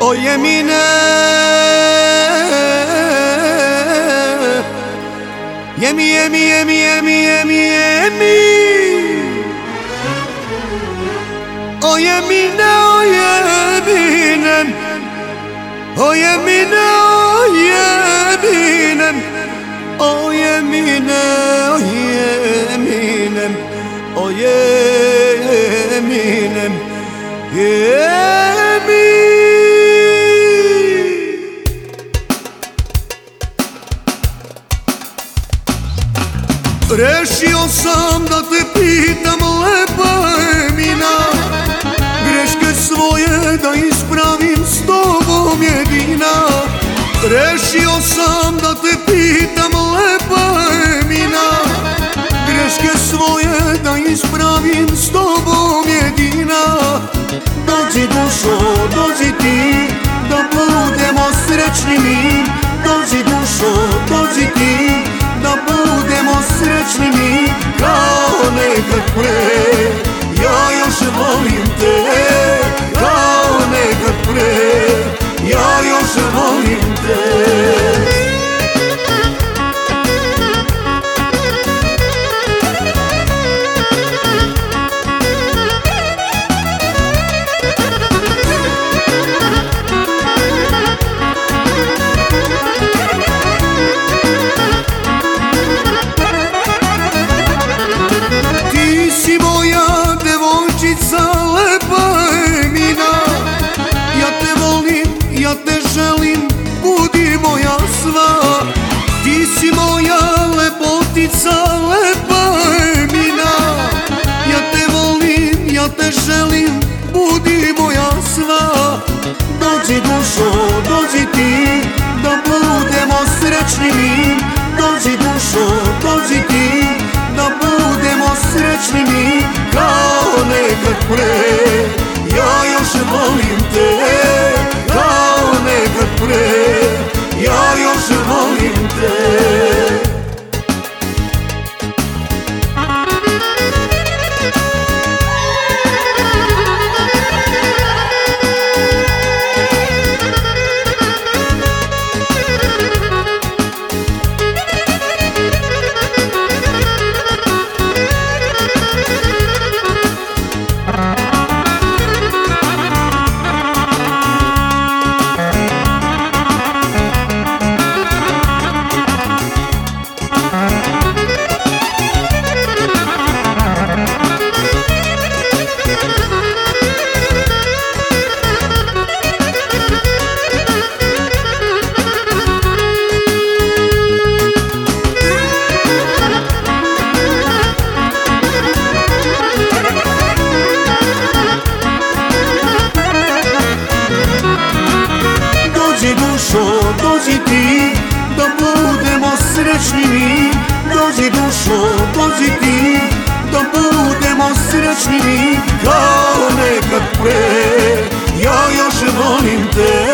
O yemine Yemi yemi yemi yemi yemi yemi. O yemine o yeminem. O yemine o yeminem. O yemine o yeminem. O yeminem. Rešio sam da te pitam lepa Emina. Greške svoje da ispravim s tobom jedina. Rešio sam da te pitam lepa Emina. Greške svoje Dođi dušo, dođi ti Da budemo srećni mi. Dođi dušo, dođi ti Da budemo srećni mi. Kao nekad pre lepotica lepa Emina Ja te volim, ja te želim, budi moja sva. Dođi dušo, dođi ti, da budemo srećni mi dođi ti, da budemo srećni mi. Dođi dušo, dođi ti, da budemo srećni mi. Kao nekad pre, ja još volim te